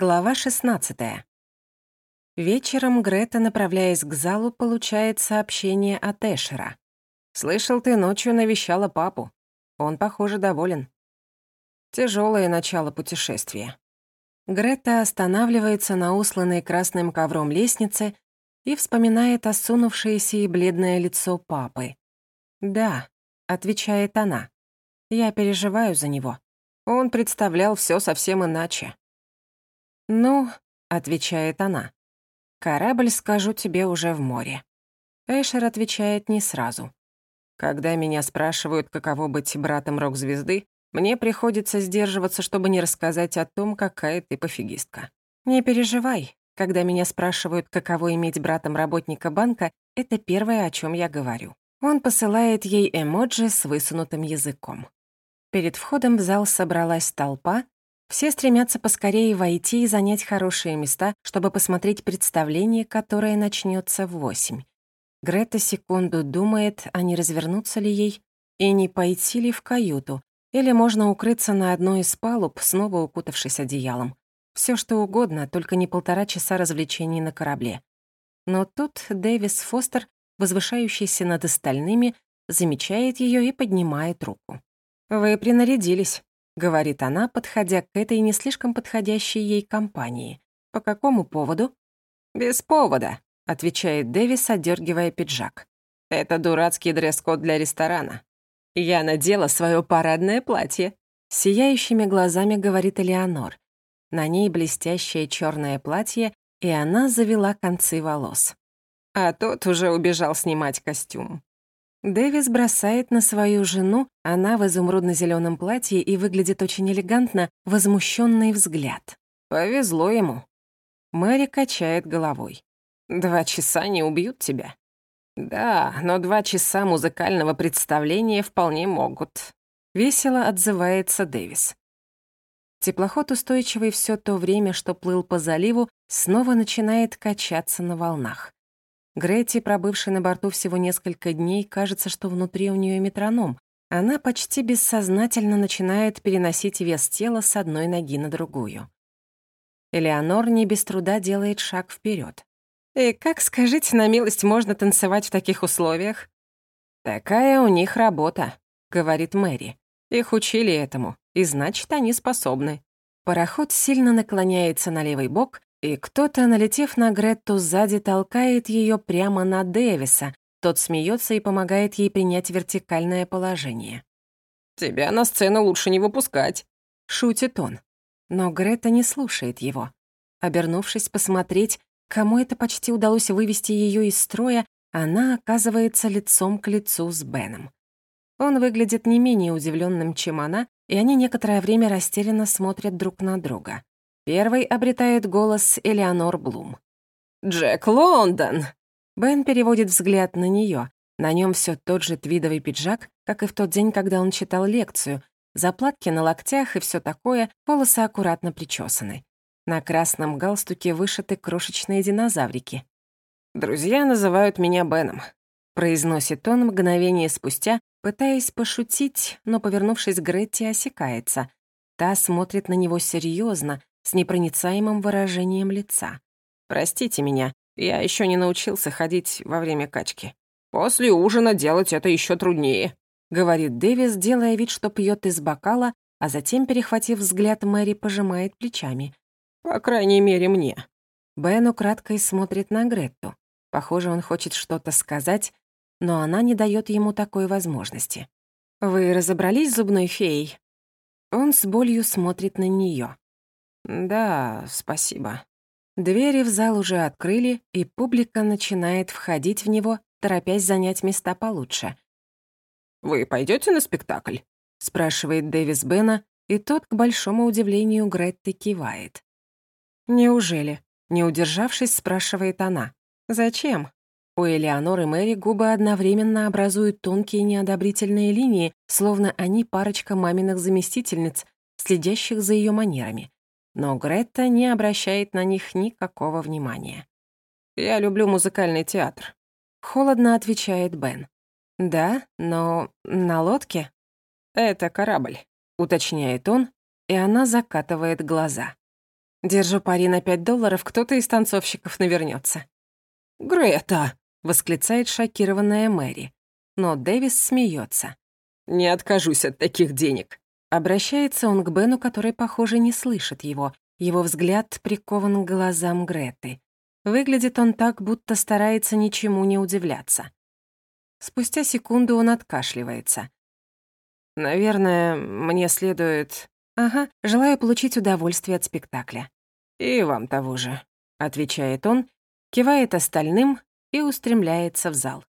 Глава 16. Вечером Грета, направляясь к залу, получает сообщение от Эшера. «Слышал, ты ночью навещала папу. Он, похоже, доволен». Тяжелое начало путешествия. Грета останавливается на усланной красным ковром лестнице и вспоминает осунувшееся и бледное лицо папы. «Да», — отвечает она, — «я переживаю за него. Он представлял все совсем иначе». «Ну», — отвечает она, — «корабль, скажу тебе, уже в море». Эшер отвечает не сразу. «Когда меня спрашивают, каково быть братом рок-звезды, мне приходится сдерживаться, чтобы не рассказать о том, какая ты пофигистка. Не переживай, когда меня спрашивают, каково иметь братом работника банка, это первое, о чем я говорю. Он посылает ей эмоджи с высунутым языком. Перед входом в зал собралась толпа, все стремятся поскорее войти и занять хорошие места, чтобы посмотреть представление, которое начнется в восемь. Грета секунду думает, а не развернуться ли ей и не пойти ли в каюту, или можно укрыться на одной из палуб, снова укутавшись одеялом. Все что угодно, только не полтора часа развлечений на корабле. Но тут Дэвис Фостер, возвышающийся над остальными, замечает ее и поднимает руку. «Вы принарядились говорит она, подходя к этой не слишком подходящей ей компании. «По какому поводу?» «Без повода», — отвечает Дэвис, одергивая пиджак. «Это дурацкий дресс-код для ресторана. Я надела свое парадное платье», — сияющими глазами говорит Элеонор. На ней блестящее черное платье, и она завела концы волос. А тот уже убежал снимать костюм. Дэвис бросает на свою жену, она в изумрудно зеленом платье и выглядит очень элегантно, возмущенный взгляд. Повезло ему. Мэри качает головой. «Два часа не убьют тебя». «Да, но два часа музыкального представления вполне могут», — весело отзывается Дэвис. Теплоход, устойчивый все то время, что плыл по заливу, снова начинает качаться на волнах. Гретти, пробывшей на борту всего несколько дней, кажется, что внутри у нее метроном. Она почти бессознательно начинает переносить вес тела с одной ноги на другую. Элеонор не без труда делает шаг вперед. «И как, скажите на милость, можно танцевать в таких условиях?» «Такая у них работа», — говорит Мэри. «Их учили этому, и значит, они способны». Пароход сильно наклоняется на левый бок, и кто-то, налетев на Гретту сзади, толкает ее прямо на Дэвиса. Тот смеется и помогает ей принять вертикальное положение. «Тебя на сцену лучше не выпускать», — шутит он. Но Грета не слушает его. Обернувшись посмотреть, кому это почти удалось вывести ее из строя, она оказывается лицом к лицу с Беном. Он выглядит не менее удивленным, чем она, и они некоторое время растерянно смотрят друг на друга. Первый обретает голос Элеонор Блум. «Джек Лондон!» Бен переводит взгляд на нее. На нем все тот же твидовый пиджак, как и в тот день, когда он читал лекцию. Заплатки на локтях и все такое, волосы аккуратно причесаны. На красном галстуке вышиты крошечные динозаврики. «Друзья называют меня Беном», — произносит он мгновение спустя, пытаясь пошутить, но, повернувшись к Гретти, осекается. Та смотрит на него серьезно, с непроницаемым выражением лица. «Простите меня, я еще не научился ходить во время качки. После ужина делать это еще труднее», — говорит Дэвис, делая вид, что пьет из бокала, а затем, перехватив взгляд, Мэри пожимает плечами. «По крайней мере, мне». Бен украдкой смотрит на Гретту. Похоже, он хочет что-то сказать, но она не дает ему такой возможности. «Вы разобрались с зубной феей?» Он с болью смотрит на нее. «Да, спасибо». Двери в зал уже открыли, и публика начинает входить в него, торопясь занять места получше. «Вы пойдете на спектакль?» — спрашивает Дэвис Бена, и тот, к большому удивлению, Гретты кивает. «Неужели?» — не удержавшись, спрашивает она. «Зачем?» У Элеоноры и Мэри губы одновременно образуют тонкие неодобрительные линии, словно они парочка маминых заместительниц, следящих за ее манерами но Гретта не обращает на них никакого внимания. «Я люблю музыкальный театр», — холодно отвечает Бен. «Да, но на лодке?» «Это корабль», — уточняет он, и она закатывает глаза. Держу пари на пять долларов, кто-то из танцовщиков навернется. «Грета!» — восклицает шокированная Мэри. Но Дэвис смеется. «Не откажусь от таких денег». Обращается он к Бену, который, похоже, не слышит его. Его взгляд прикован к глазам Греты. Выглядит он так, будто старается ничему не удивляться. Спустя секунду он откашливается. «Наверное, мне следует...» «Ага, желаю получить удовольствие от спектакля». «И вам того же», — отвечает он, кивает остальным и устремляется в зал.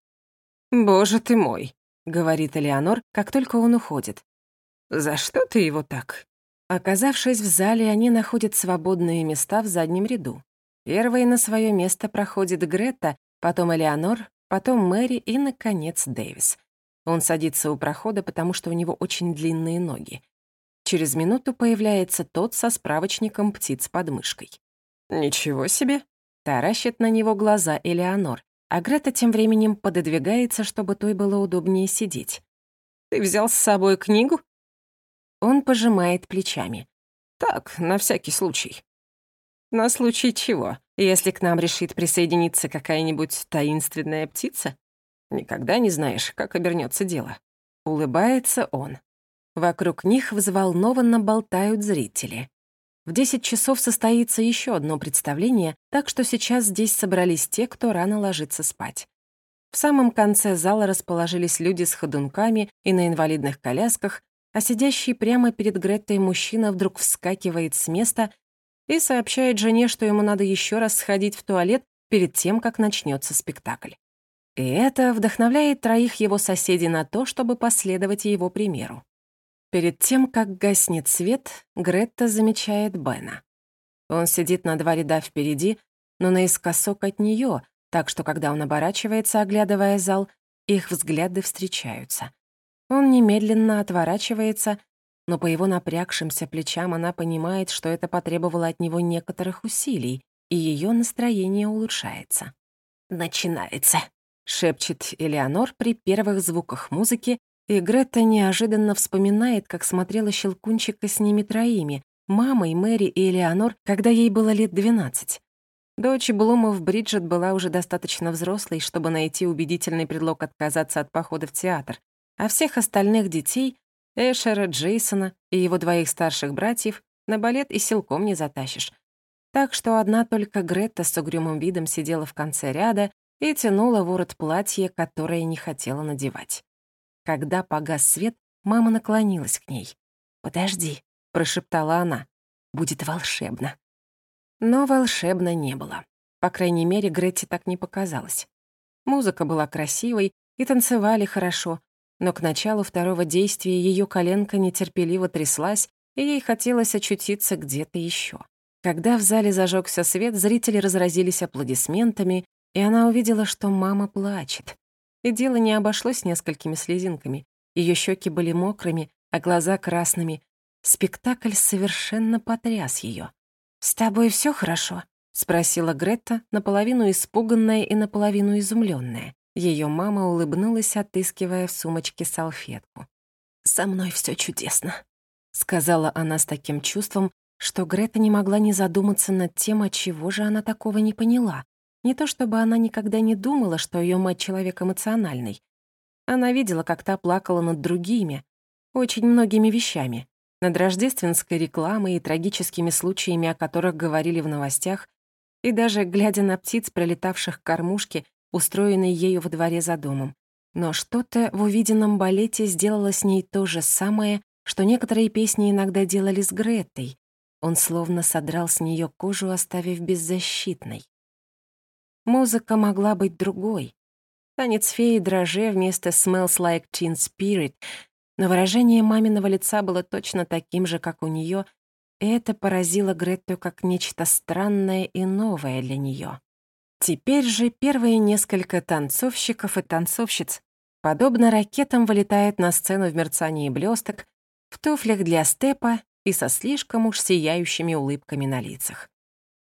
«Боже ты мой», — говорит Элеонор, как только он уходит. «За что ты его так?» Оказавшись в зале, они находят свободные места в заднем ряду. Первой на свое место проходит Грета, потом Элеонор, потом Мэри и, наконец, Дэвис. Он садится у прохода, потому что у него очень длинные ноги. Через минуту появляется тот со справочником птиц под мышкой. «Ничего себе!» — таращит на него глаза Элеонор, а Грета тем временем пододвигается, чтобы той было удобнее сидеть. «Ты взял с собой книгу?» Он пожимает плечами. «Так, на всякий случай». «На случай чего? Если к нам решит присоединиться какая-нибудь таинственная птица?» Никогда не знаешь, как обернется дело. Улыбается он. Вокруг них взволнованно болтают зрители. В 10 часов состоится еще одно представление, так что сейчас здесь собрались те, кто рано ложится спать. В самом конце зала расположились люди с ходунками и на инвалидных колясках, а сидящий прямо перед Греттой мужчина вдруг вскакивает с места и сообщает жене, что ему надо еще раз сходить в туалет перед тем, как начнется спектакль. И это вдохновляет троих его соседей на то, чтобы последовать его примеру. Перед тем, как гаснет свет, Гретта замечает Бена. Он сидит на два ряда впереди, но наискосок от нее, так что, когда он оборачивается, оглядывая зал, их взгляды встречаются. Он немедленно отворачивается, но по его напрягшимся плечам она понимает, что это потребовало от него некоторых усилий, и ее настроение улучшается. «Начинается», шепчет Элеонор при первых звуках музыки, и Грета неожиданно вспоминает, как смотрела Щелкунчика с ними троими, мамой, Мэри и Элеонор, когда ей было лет 12. Дочь Блумов Бриджит была уже достаточно взрослой, чтобы найти убедительный предлог отказаться от похода в театр, а всех остальных детей — Эшера, Джейсона и его двоих старших братьев — на балет и силком не затащишь. Так что одна только Грета с угрюмым видом сидела в конце ряда и тянула ворот платья, которое не хотела надевать. Когда погас свет, мама наклонилась к ней. «Подожди», — прошептала она, — «будет волшебно». Но волшебно не было. По крайней мере, Гретти так не показалось. Музыка была красивой, и танцевали хорошо, но к началу второго действия ее коленка нетерпеливо тряслась, и ей хотелось очутиться где-то еще. Когда в зале зажегся свет, зрители разразились аплодисментами, и она увидела, что мама плачет. И дело не обошлось несколькими слезинками. Ее щеки были мокрыми, а глаза красными. Спектакль совершенно потряс ее. «С тобой все хорошо?» — спросила Гретта, наполовину испуганная и наполовину изумленная. Ее мама улыбнулась, отыскивая в сумочке салфетку. «Со мной все чудесно», — сказала она с таким чувством, что Грета не могла не задуматься над тем, от чего же она такого не поняла. Не то чтобы она никогда не думала, что ее мать человек эмоциональный. Она видела, как та плакала над другими, очень многими вещами, над рождественской рекламой и трагическими случаями, о которых говорили в новостях, и даже глядя на птиц, пролетавших к кормушке, устроенной ею во дворе за домом. Но что-то в увиденном балете сделало с ней то же самое, что некоторые песни иногда делали с Гретой. Он словно содрал с нее кожу, оставив беззащитной. Музыка могла быть другой. Танец феи дроже вместо «Smells like teen spirit», но выражение маминого лица было точно таким же, как у нее, и это поразило Гретту как нечто странное и новое для нее. Теперь же первые несколько танцовщиков и танцовщиц, подобно ракетам, вылетают на сцену в мерцании блесток, в туфлях для степа и со слишком уж сияющими улыбками на лицах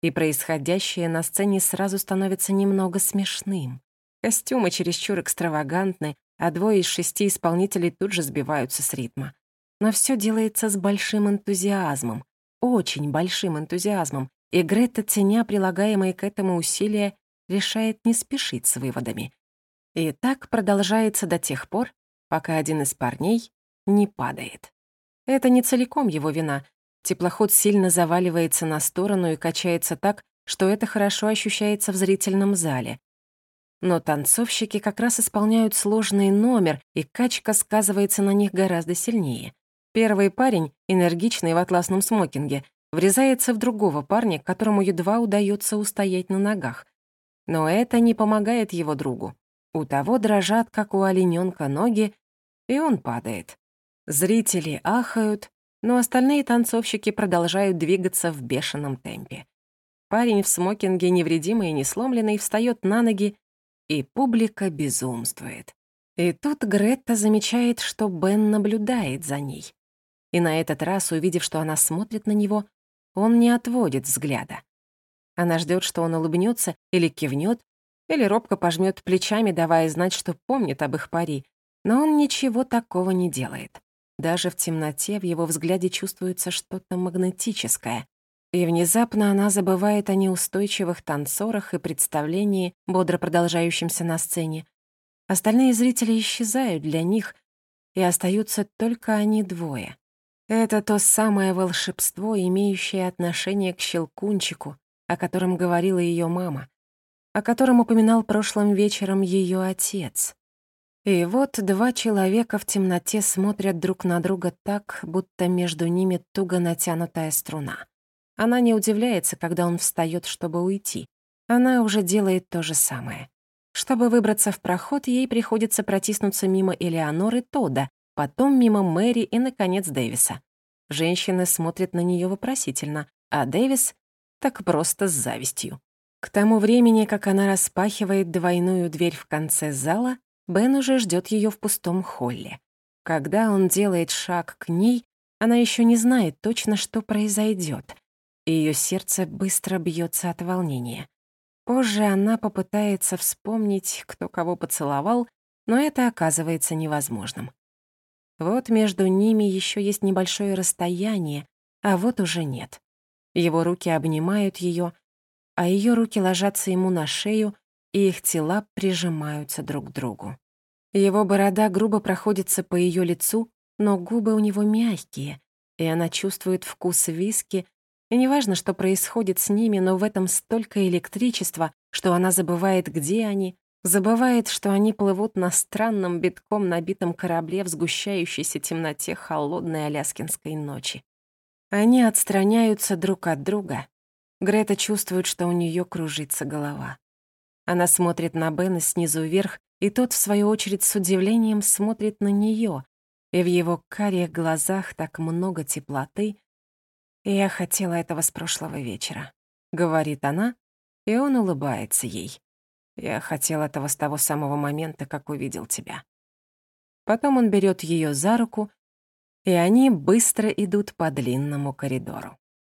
и происходящее на сцене сразу становится немного смешным. Костюмы чересчур экстравагантны, а двое из шести исполнителей тут же сбиваются с ритма. Но все делается с большим энтузиазмом. очень большим энтузиазмом, и Грета, ценя прилагаемые к этому усилия, решает не спешить с выводами. И так продолжается до тех пор, пока один из парней не падает. Это не целиком его вина. Теплоход сильно заваливается на сторону и качается так, что это хорошо ощущается в зрительном зале. Но танцовщики как раз исполняют сложный номер, и качка сказывается на них гораздо сильнее. Первый парень, энергичный в атласном смокинге, врезается в другого парня, которому едва удается устоять на ногах. Но это не помогает его другу. У того дрожат, как у оленёнка, ноги, и он падает. Зрители ахают, но остальные танцовщики продолжают двигаться в бешеном темпе. Парень в смокинге, невредимый и не сломленный, встает на ноги, и публика безумствует. И тут Гретта замечает, что Бен наблюдает за ней. И на этот раз, увидев, что она смотрит на него, он не отводит взгляда. Она ждет, что он улыбнется или кивнет, или робко пожмет плечами, давая знать, что помнит об их пари, но он ничего такого не делает. Даже в темноте в его взгляде чувствуется что-то магнетическое. И внезапно она забывает о неустойчивых танцорах и представлении, бодро продолжающемся на сцене. Остальные зрители исчезают для них, и остаются только они двое. Это то самое волшебство, имеющее отношение к щелкунчику, о котором говорила ее мама, о котором упоминал прошлым вечером ее отец. И вот два человека в темноте смотрят друг на друга так, будто между ними туго натянутая струна. Она не удивляется, когда он встает, чтобы уйти. Она уже делает то же самое. Чтобы выбраться в проход, ей приходится протиснуться мимо Элеоноры Тода, потом мимо Мэри и, наконец, Дэвиса. Женщины смотрят на нее вопросительно, а Дэвис — так просто с завистью. К тому времени, как она распахивает двойную дверь в конце зала, Бен уже ждет ее в пустом холле. Когда он делает шаг к ней, она еще не знает точно, что произойдет, ее сердце быстро бьется от волнения. Позже она попытается вспомнить, кто кого поцеловал, но это оказывается невозможным. Вот между ними еще есть небольшое расстояние, а вот уже нет. Его руки обнимают ее, а ее руки ложатся ему на шею, и их тела прижимаются друг к другу. Его борода грубо проходится по ее лицу, но губы у него мягкие, и она чувствует вкус виски, и неважно, что происходит с ними, но в этом столько электричества, что она забывает, где они, забывает, что они плывут на странном битком набитом корабле в сгущающейся темноте холодной аляскинской ночи. Они отстраняются друг от друга. Грета чувствует, что у нее кружится голова. Она смотрит на Бена снизу вверх, и тот, в свою очередь, с удивлением смотрит на нее, и в его карих глазах так много теплоты. «Я хотела этого с прошлого вечера», — говорит она, и он улыбается ей. «Я хотел этого с того самого момента, как увидел тебя». Потом он берет ее за руку, и они быстро идут по длинному коридору.